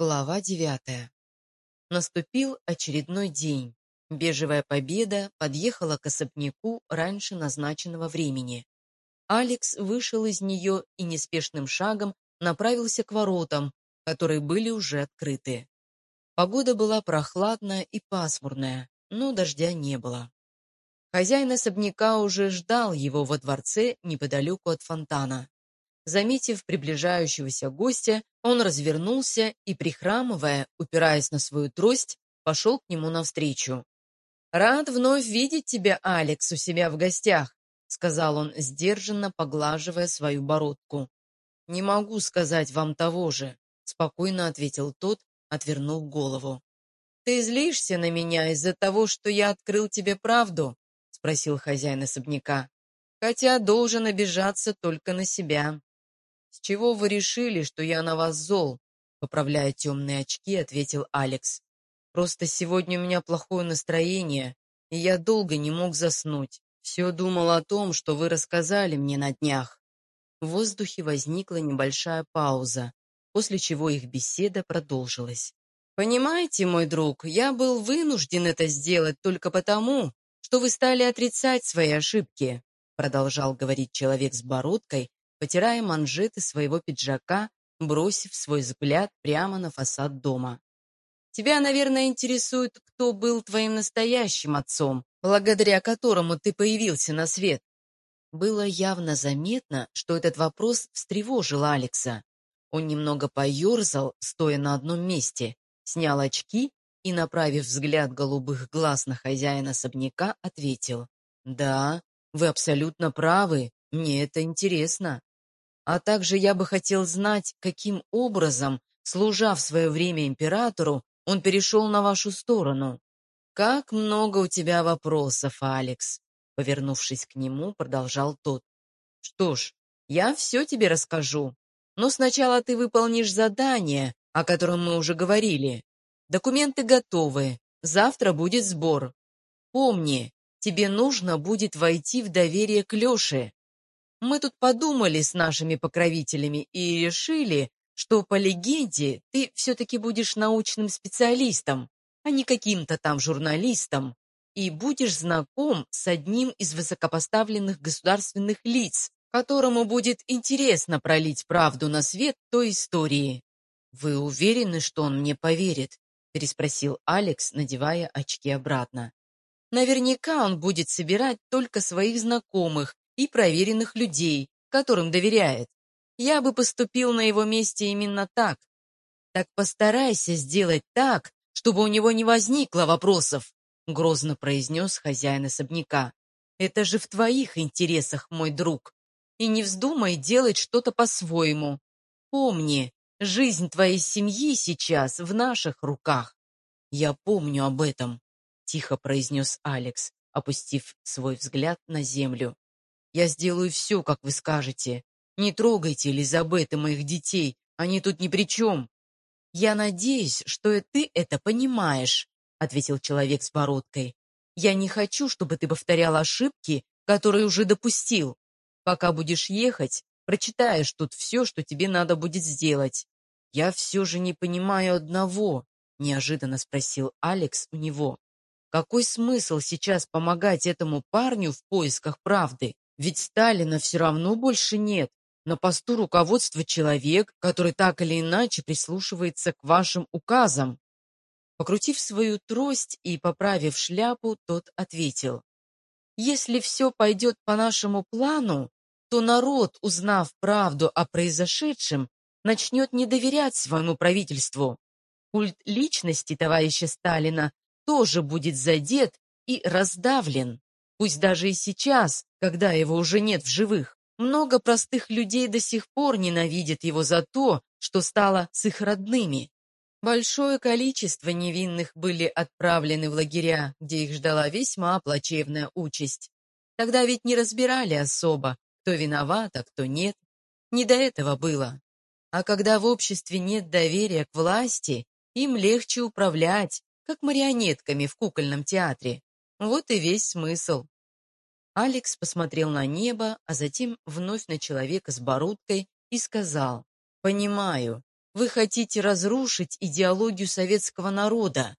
Глава девятая. Наступил очередной день. Бежевая победа подъехала к особняку раньше назначенного времени. Алекс вышел из нее и неспешным шагом направился к воротам, которые были уже открыты. Погода была прохладная и пасмурная, но дождя не было. Хозяин особняка уже ждал его во дворце неподалеку от фонтана. Заметив приближающегося гостя, он развернулся и, прихрамывая, упираясь на свою трость, пошел к нему навстречу. «Рад вновь видеть тебя, Алекс, у себя в гостях», сказал он, сдержанно поглаживая свою бородку. «Не могу сказать вам того же», спокойно ответил тот, отвернул голову. «Ты злишься на меня из-за того, что я открыл тебе правду?» спросил хозяин особняка. «Хотя должен обижаться только на себя». «С чего вы решили, что я на вас зол?» Поправляя темные очки, ответил Алекс. «Просто сегодня у меня плохое настроение, и я долго не мог заснуть. Все думал о том, что вы рассказали мне на днях». В воздухе возникла небольшая пауза, после чего их беседа продолжилась. «Понимаете, мой друг, я был вынужден это сделать только потому, что вы стали отрицать свои ошибки», продолжал говорить человек с бородкой, потирая манжеты своего пиджака, бросив свой взгляд прямо на фасад дома. «Тебя, наверное, интересует, кто был твоим настоящим отцом, благодаря которому ты появился на свет». Было явно заметно, что этот вопрос встревожил Алекса. Он немного поерзал, стоя на одном месте, снял очки и, направив взгляд голубых глаз на хозяина особняка, ответил. «Да, вы абсолютно правы, мне это интересно. А также я бы хотел знать, каким образом, служа в свое время императору, он перешел на вашу сторону. Как много у тебя вопросов, Алекс!» Повернувшись к нему, продолжал тот. «Что ж, я все тебе расскажу, но сначала ты выполнишь задание, о котором мы уже говорили. Документы готовы, завтра будет сбор. Помни, тебе нужно будет войти в доверие к Леше. Мы тут подумали с нашими покровителями и решили, что по легенде ты все-таки будешь научным специалистом, а не каким-то там журналистом, и будешь знаком с одним из высокопоставленных государственных лиц, которому будет интересно пролить правду на свет той истории. Вы уверены, что он мне поверит? переспросил Алекс, надевая очки обратно. Наверняка он будет собирать только своих знакомых и проверенных людей, которым доверяет. Я бы поступил на его месте именно так. Так постарайся сделать так, чтобы у него не возникло вопросов, грозно произнес хозяин особняка. Это же в твоих интересах, мой друг. И не вздумай делать что-то по-своему. Помни, жизнь твоей семьи сейчас в наших руках. Я помню об этом, тихо произнес Алекс, опустив свой взгляд на землю. Я сделаю все, как вы скажете. Не трогайте Элизабет и моих детей, они тут ни при чем. Я надеюсь, что и ты это понимаешь, ответил человек с бородкой. Я не хочу, чтобы ты повторял ошибки, которые уже допустил. Пока будешь ехать, прочитаешь тут все, что тебе надо будет сделать. Я все же не понимаю одного, неожиданно спросил Алекс у него. Какой смысл сейчас помогать этому парню в поисках правды? Ведь Сталина все равно больше нет. На посту руководства человек, который так или иначе прислушивается к вашим указам. Покрутив свою трость и поправив шляпу, тот ответил. Если все пойдет по нашему плану, то народ, узнав правду о произошедшем, начнет не доверять своему правительству. Культ личности товарища Сталина тоже будет задет и раздавлен. Пусть даже и сейчас, когда его уже нет в живых, много простых людей до сих пор ненавидят его за то, что стало с их родными. Большое количество невинных были отправлены в лагеря, где их ждала весьма плачевная участь. Тогда ведь не разбирали особо, кто виноват, а кто нет. Не до этого было. А когда в обществе нет доверия к власти, им легче управлять, как марионетками в кукольном театре. Вот и весь смысл. Алекс посмотрел на небо, а затем вновь на человека с бородкой и сказал, «Понимаю, Вы хотите разрушить идеологию советского народа.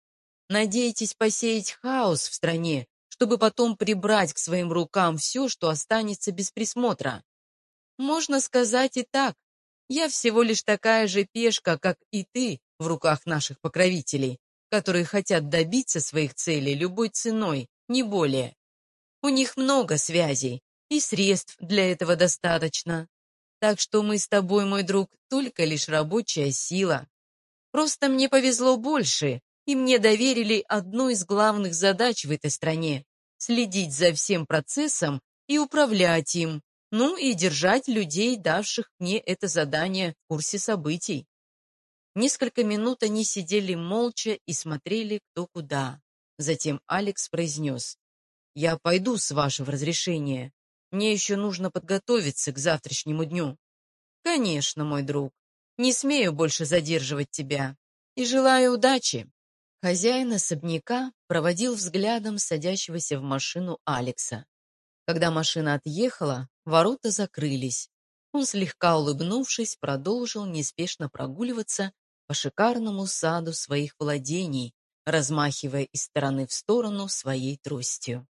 Надеетесь посеять хаос в стране, чтобы потом прибрать к своим рукам все, что останется без присмотра. Можно сказать и так. Я всего лишь такая же пешка, как и ты, в руках наших покровителей, которые хотят добиться своих целей любой ценой, не более. У них много связей, и средств для этого достаточно. Так что мы с тобой, мой друг, только лишь рабочая сила. Просто мне повезло больше, и мне доверили одну из главных задач в этой стране – следить за всем процессом и управлять им, ну и держать людей, давших мне это задание в курсе событий. Несколько минут они сидели молча и смотрели кто куда. Затем Алекс произнес. «Я пойду с вашего разрешения. Мне еще нужно подготовиться к завтрашнему дню». «Конечно, мой друг. Не смею больше задерживать тебя. И желаю удачи». Хозяин особняка проводил взглядом садящегося в машину Алекса. Когда машина отъехала, ворота закрылись. Он, слегка улыбнувшись, продолжил неспешно прогуливаться по шикарному саду своих владений, размахивая из стороны в сторону своей тростью.